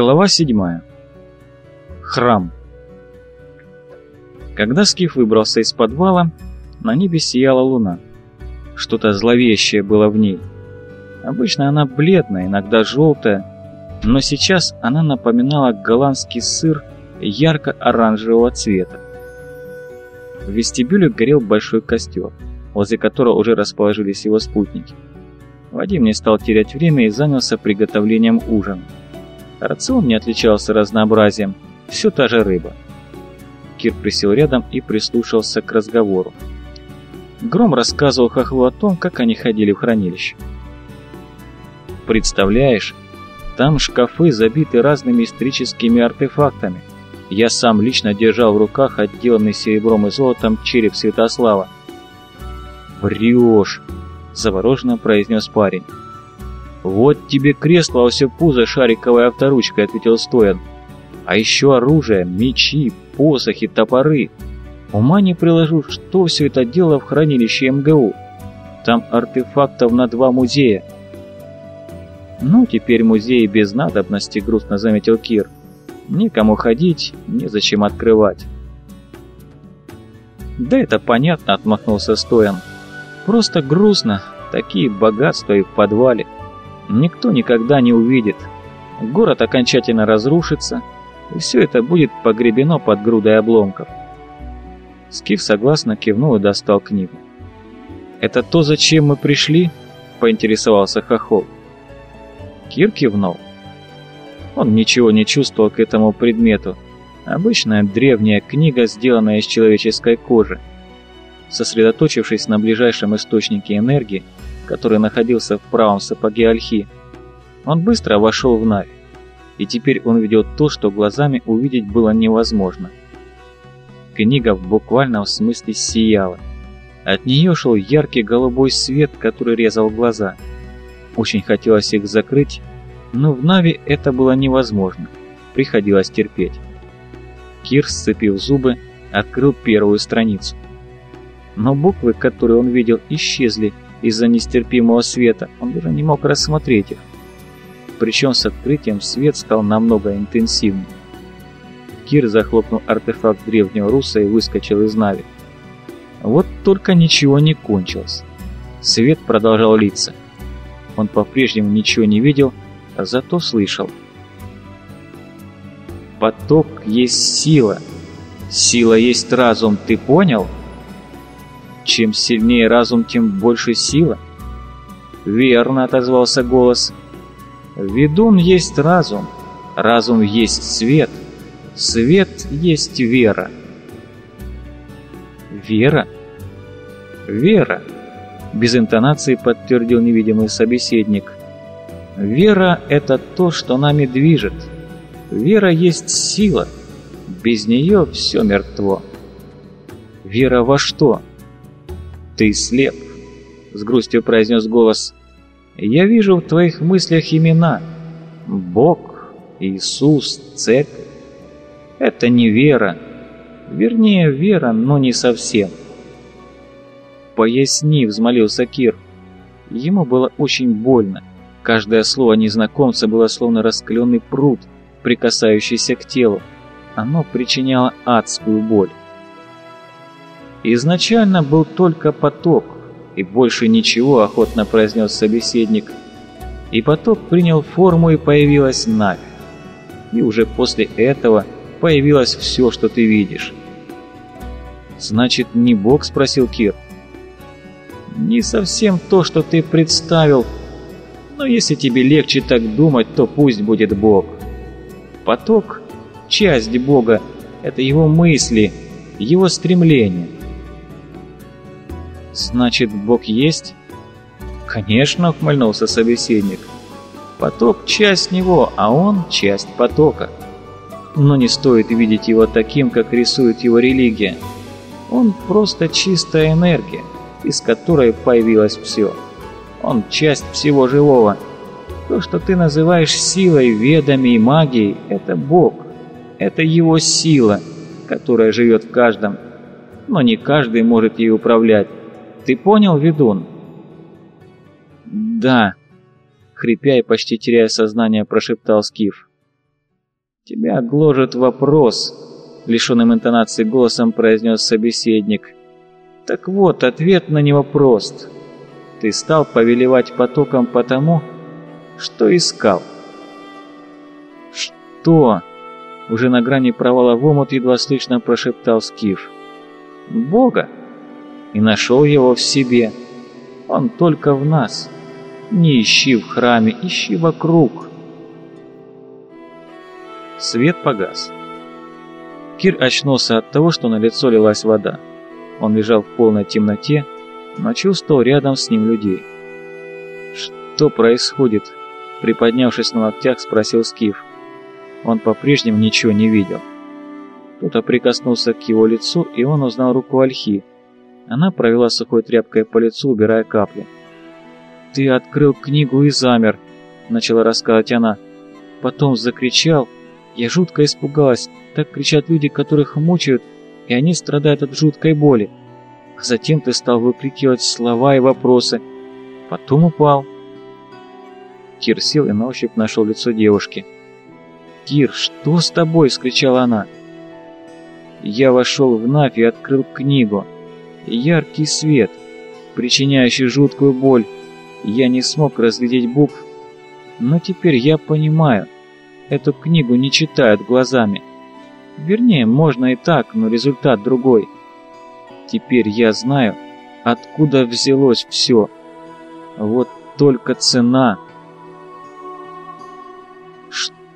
Глава 7. Храм. Когда Скиф выбрался из подвала, на небе сияла луна. Что-то зловещее было в ней. Обычно она бледная, иногда желтая, но сейчас она напоминала голландский сыр ярко-оранжевого цвета. В вестибюле горел большой костер, возле которого уже расположились его спутники. Вадим не стал терять время и занялся приготовлением ужина. Рацион не отличался разнообразием, все та же рыба. Кир присел рядом и прислушался к разговору. Гром рассказывал Хохлу о том, как они ходили в хранилище. «Представляешь, там шкафы забиты разными историческими артефактами. Я сам лично держал в руках отделанный серебром и золотом череп Святослава. «Врешь!» – завороженно произнес парень. «Вот тебе кресло во все пузо шариковой авторучкой», — ответил Стоян. «А еще оружие, мечи, посохи, топоры. Ума не приложу, что все это дело в хранилище МГУ. Там артефактов на два музея». «Ну, теперь музей без надобности», — грустно заметил Кир. «Никому ходить, незачем открывать». «Да это понятно», — отмахнулся Стоян. «Просто грустно, такие богатства и в подвале». Никто никогда не увидит. Город окончательно разрушится, и все это будет погребено под грудой обломков. Скиф согласно кивнул и достал книгу. «Это то, зачем мы пришли?» — поинтересовался Хохол. Кир кивнул. Он ничего не чувствовал к этому предмету. Обычная древняя книга, сделанная из человеческой кожи. Сосредоточившись на ближайшем источнике энергии, который находился в правом сапоге Ольхи. Он быстро вошел в Навь, и теперь он видел то, что глазами увидеть было невозможно. Книга в буквальном смысле сияла. От нее шел яркий голубой свет, который резал глаза. Очень хотелось их закрыть, но в Нави это было невозможно. Приходилось терпеть. Кир, сцепив зубы, открыл первую страницу. Но буквы, которые он видел, исчезли, из-за нестерпимого света, он даже не мог рассмотреть их. Причем с открытием свет стал намного интенсивнее. Кир захлопнул артефакт древнего руса и выскочил из Нави. Вот только ничего не кончилось. Свет продолжал литься. Он по-прежнему ничего не видел, а зато слышал. Поток есть сила. Сила есть разум, ты понял? — чем сильнее разум, тем больше сила. Верно, отозвался голос. Ведун есть разум, разум есть свет, свет есть вера. Вера? Вера, без интонации подтвердил невидимый собеседник. Вера — это то, что нами движет. Вера есть сила. Без нее все мертво. Вера во что? «Ты слеп», — с грустью произнес голос. «Я вижу в твоих мыслях имена. Бог, Иисус, Церковь. Это не вера. Вернее, вера, но не совсем». «Поясни», — взмолился Кир. Ему было очень больно. Каждое слово незнакомца было словно раскаленный пруд, прикасающийся к телу. Оно причиняло адскую боль. Изначально был только поток, и больше ничего, охотно произнес собеседник. И поток принял форму и появилась Навь. И уже после этого появилось все, что ты видишь. «Значит, не Бог?» – спросил Кир. «Не совсем то, что ты представил, но если тебе легче так думать, то пусть будет Бог. Поток – часть Бога, это его мысли, его стремления. «Значит, Бог есть?» «Конечно», — ухмыльнулся собеседник. «Поток — часть него, а он — часть потока. Но не стоит видеть его таким, как рисует его религия. Он просто чистая энергия, из которой появилось все. Он часть всего живого. То, что ты называешь силой, ведами и магией, это Бог. Это его сила, которая живет в каждом. Но не каждый может ей управлять. Ты понял, ведун?» «Да», — хрипя и почти теряя сознание, прошептал Скиф. Тебя гложет вопрос, лишенным интонации голосом произнес собеседник. Так вот, ответ на него прост. Ты стал повелевать потоком потому, что искал. Что? Уже на грани провала в омут едва слышно прошептал Скиф. Бога. И нашел его в себе. Он только в нас. Не ищи в храме, ищи вокруг. Свет погас. Кир очнулся от того, что на лицо лилась вода. Он лежал в полной темноте, но чувствовал рядом с ним людей. «Что происходит?» Приподнявшись на локтях, спросил Скиф. Он по-прежнему ничего не видел. Кто-то прикоснулся к его лицу, и он узнал руку Альхи. Она провела сухой тряпкой по лицу, убирая капли. «Ты открыл книгу и замер», — начала рассказывать она. Потом закричал. Я жутко испугалась. Так кричат люди, которых мучают, и они страдают от жуткой боли. А затем ты стал выкрикивать слова и вопросы. Потом упал. Кир сел и на ощупь нашел лицо девушки. «Кир, что с тобой?» — скричала она. Я вошел в Навь и открыл книгу. Яркий свет, причиняющий жуткую боль. Я не смог разглядеть букв, но теперь я понимаю, эту книгу не читают глазами. Вернее, можно и так, но результат другой. Теперь я знаю, откуда взялось все. Вот только цена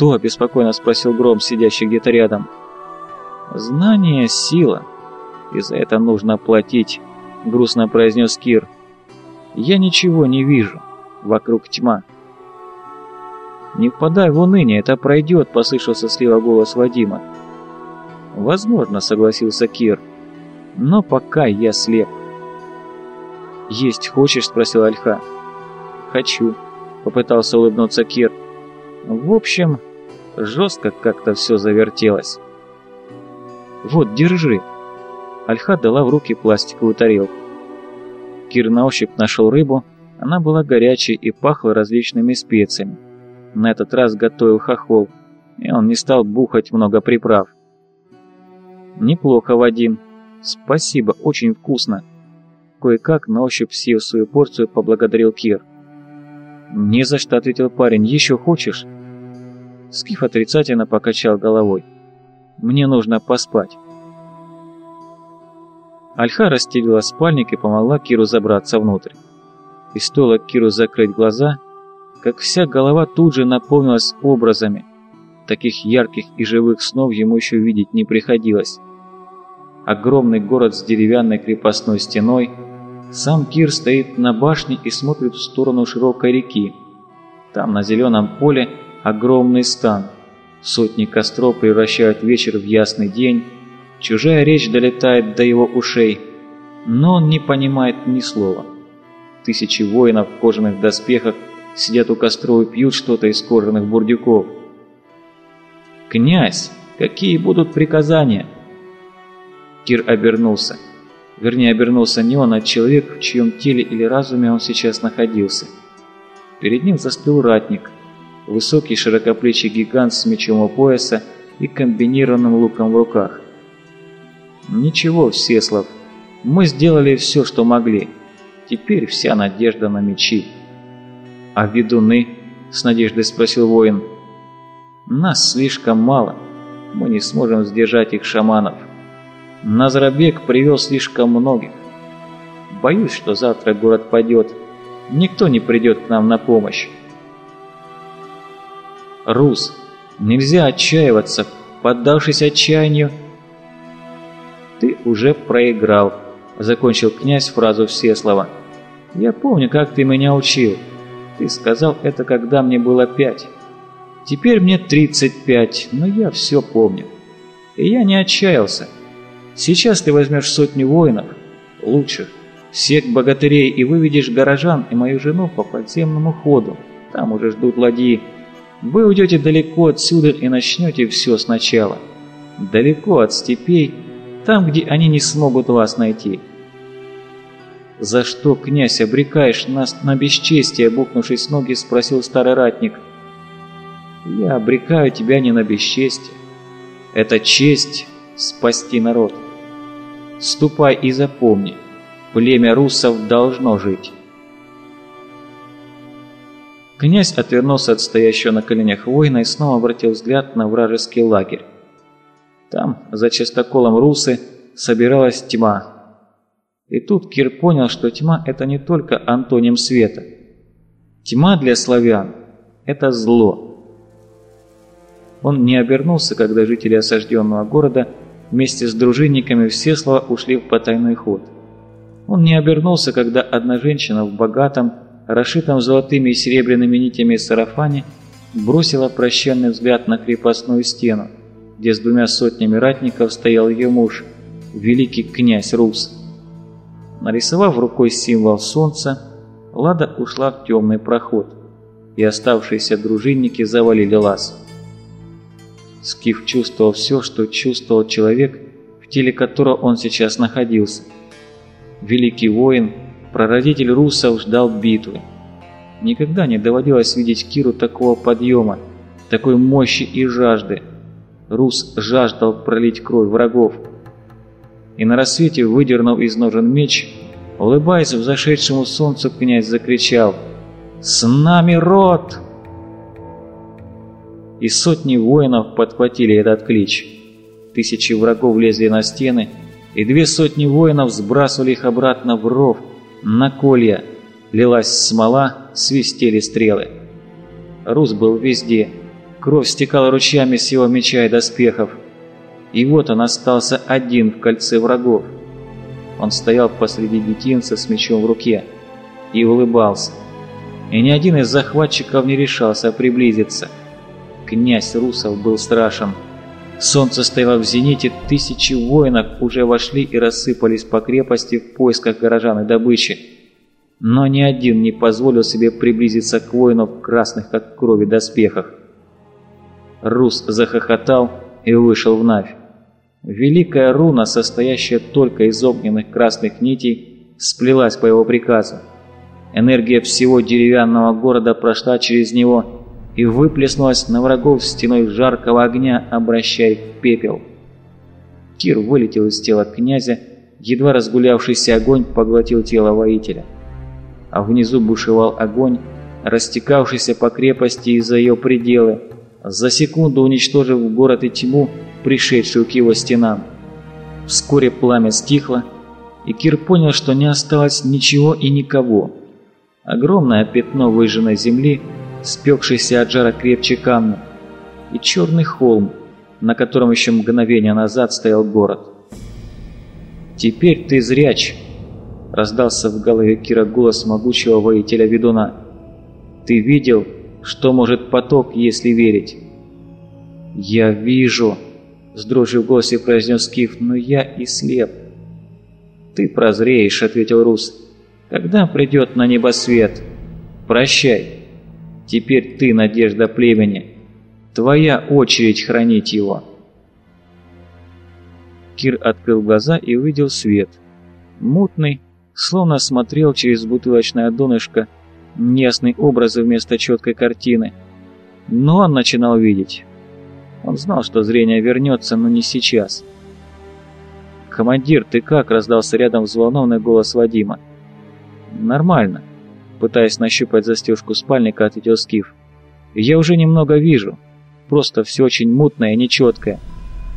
«Что?» – беспокойно спросил Гром, сидящий где-то рядом. «Знание – сила, и за это нужно платить», – грустно произнес Кир. «Я ничего не вижу. Вокруг тьма». «Не впадай в уныние, это пройдет», – послышался слева голос Вадима. «Возможно», – согласился Кир. «Но пока я слеп». «Есть хочешь?» – спросил Альха. «Хочу», – попытался улыбнуться Кир. «В общем, Жестко как-то все завертелось. «Вот, держи!» Альха дала в руки пластиковую тарелку. Кир на ощупь нашел рыбу, она была горячей и пахла различными специями. На этот раз готовил хохол, и он не стал бухать много приправ. «Неплохо, Вадим. Спасибо, очень вкусно!» Кое-как на ощупь съев свою порцию поблагодарил Кир. «Не за что», — ответил парень. «Еще хочешь?» Скиф отрицательно покачал головой. «Мне нужно поспать». Альха расстелила спальник и помогла Киру забраться внутрь. И стоило Киру закрыть глаза, как вся голова тут же наполнилась образами. Таких ярких и живых снов ему еще видеть не приходилось. Огромный город с деревянной крепостной стеной, сам Кир стоит на башне и смотрит в сторону широкой реки. Там, на зеленом поле, огромный стан. Сотни костров превращают вечер в ясный день, чужая речь долетает до его ушей, но он не понимает ни слова. Тысячи воинов в кожаных доспехах сидят у костров и пьют что-то из кожаных бурдюков. «Князь, какие будут приказания?» Кир обернулся. Вернее, обернулся не он, а человек, в чьем теле или разуме он сейчас находился. Перед ним застыл ратник – Высокий широкоплечий гигант с мечом у пояса и комбинированным луком в руках. «Ничего, Всеслав, мы сделали все, что могли. Теперь вся надежда на мечи». «А ведуны?» – с надеждой спросил воин. «Нас слишком мало. Мы не сможем сдержать их шаманов. Назрабек привел слишком многих. Боюсь, что завтра город падет. Никто не придет к нам на помощь. Рус, нельзя отчаиваться, поддавшись отчаянию. Ты уже проиграл, закончил князь фразу Всеслова. Я помню, как ты меня учил. Ты сказал это, когда мне было пять. Теперь мне 35, но я все помню. И я не отчаялся. Сейчас ты возьмешь сотню воинов, лучших, всех богатырей и выведешь горожан и мою жену по подземному ходу. Там уже ждут ладьи. Вы уйдете далеко отсюда и начнете все сначала. Далеко от степей, там, где они не смогут вас найти. «За что, князь, обрекаешь нас на бесчестие?» – бухнувшись ноги, спросил старый ратник. Я обрекаю тебя не на бесчестье. Это честь спасти народ. Ступай и запомни, племя руссов должно жить. Князь отвернулся от стоящего на коленях воина и снова обратил взгляд на вражеский лагерь. Там, за частоколом русы, собиралась тьма. И тут Кир понял, что тьма – это не только антоним света. Тьма для славян – это зло. Он не обернулся, когда жители осажденного города вместе с дружинниками все слова ушли в потайной ход. Он не обернулся, когда одна женщина в богатом, расшитом золотыми и серебряными нитями сарафане, бросила прощальный взгляд на крепостную стену, где с двумя сотнями ратников стоял ее муж, великий князь Рус. Нарисовав рукой символ солнца, Лада ушла в темный проход, и оставшиеся дружинники завалили лаз. Скиф чувствовал все, что чувствовал человек, в теле которого он сейчас находился. Великий воин – Прародитель русов ждал битвы. Никогда не доводилось видеть Киру такого подъема, такой мощи и жажды. Рус жаждал пролить кровь врагов. И на рассвете, выдернув из ножен меч, улыбаясь взошедшему солнцу, князь закричал «С нами род!» И сотни воинов подхватили этот клич. Тысячи врагов лезли на стены, и две сотни воинов сбрасывали их обратно в ров, на колья лилась смола, свистели стрелы. Рус был везде. Кровь стекала ручьями с его меча и доспехов. И вот он остался один в кольце врагов. Он стоял посреди детинца с мечом в руке и улыбался. И ни один из захватчиков не решался приблизиться. Князь Русов был страшен. Солнце стояло в зените, тысячи воинов уже вошли и рассыпались по крепости в поисках горожан и добычи. Но ни один не позволил себе приблизиться к воину в красных, как крови, доспехах. Рус захохотал и вышел в Навь. Великая руна, состоящая только из огненных красных нитей, сплелась по его приказу. Энергия всего деревянного города прошла через него и выплеснулась на врагов стеной жаркого огня, обращая их в пепел. Кир вылетел из тела князя, едва разгулявшийся огонь поглотил тело воителя. А внизу бушевал огонь, растекавшийся по крепости и за ее пределы, за секунду уничтожив город и тьму, пришедшую к его стенам. Вскоре пламя стихло, и Кир понял, что не осталось ничего и никого. Огромное пятно выжженной земли – спекшийся от жара крепче камня, и черный холм, на котором еще мгновение назад стоял город. «Теперь ты зряч!» — раздался в голове Кира голос могучего воителя-ведуна. «Ты видел, что может поток, если верить?» «Я вижу!» — с дрожью в голосе произнес Киф, — «но я и слеп». «Ты прозреешь», — ответил Рус, — «когда придет на небосвет. Прощай». Теперь ты надежда племени. Твоя очередь хранить его. Кир открыл глаза и увидел свет. Мутный, словно смотрел через бутылочное донышко, неясные образы вместо четкой картины. Но он начинал видеть. Он знал, что зрение вернется, но не сейчас. «Командир, ты как?» — раздался рядом взволнованный голос Вадима. «Нормально. Пытаясь нащупать застежку спальника, ответил Скиф. «Я уже немного вижу. Просто все очень мутное и нечеткое.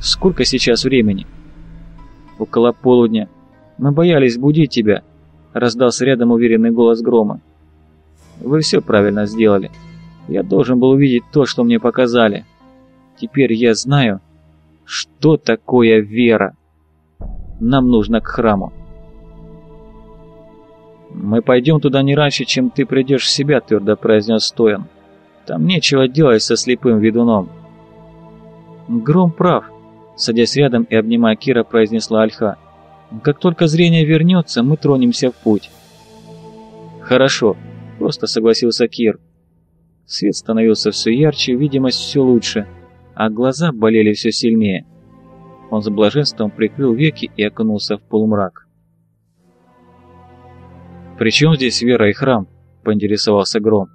Сколько сейчас времени?» «Около полудня. Мы боялись будить тебя», — раздался рядом уверенный голос Грома. «Вы все правильно сделали. Я должен был увидеть то, что мне показали. Теперь я знаю, что такое вера. Нам нужно к храму». «Мы пойдем туда не раньше, чем ты придешь в себя», — твердо произнес Стоян. «Там нечего делать со слепым ведуном». «Гром прав», — садясь рядом и обнимая Кира, произнесла Альха. «Как только зрение вернется, мы тронемся в путь». «Хорошо», — просто согласился Кир. Свет становился все ярче, видимость все лучше, а глаза болели все сильнее. Он с блаженством прикрыл веки и окунулся в полумрак. «При чем здесь вера и храм?» – поинтересовался Гром.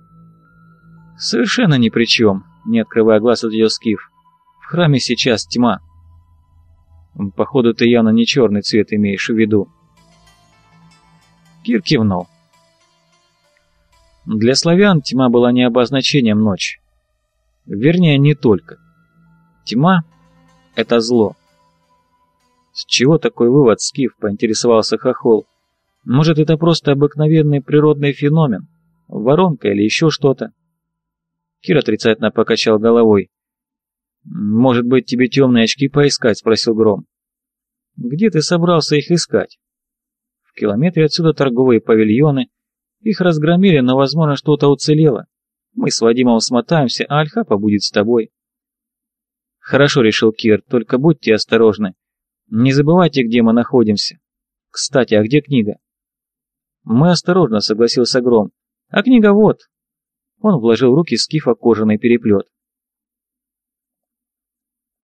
«Совершенно ни при чем. не открывая глаз от ее скиф. «В храме сейчас тьма». «Походу, ты явно не черный цвет имеешь в виду». Кир кивнул. Для славян тьма была не обозначением ночи. Вернее, не только. Тьма — это зло. С чего такой вывод, Скиф, поинтересовался Хохол. Может, это просто обыкновенный природный феномен? Воронка или еще что-то? Кир отрицательно покачал головой. «Может быть, тебе темные очки поискать?» — спросил Гром. «Где ты собрался их искать?» «В километре отсюда торговые павильоны. Их разгромили, но, возможно, что-то уцелело. Мы с Вадимом смотаемся, а Альхапа будет с тобой». «Хорошо», — решил Кир, — «только будьте осторожны. Не забывайте, где мы находимся. Кстати, а где книга?» «Мы осторожно», — согласился Гром. «А книга вот». Он вложил в руки скифа кожаный переплет.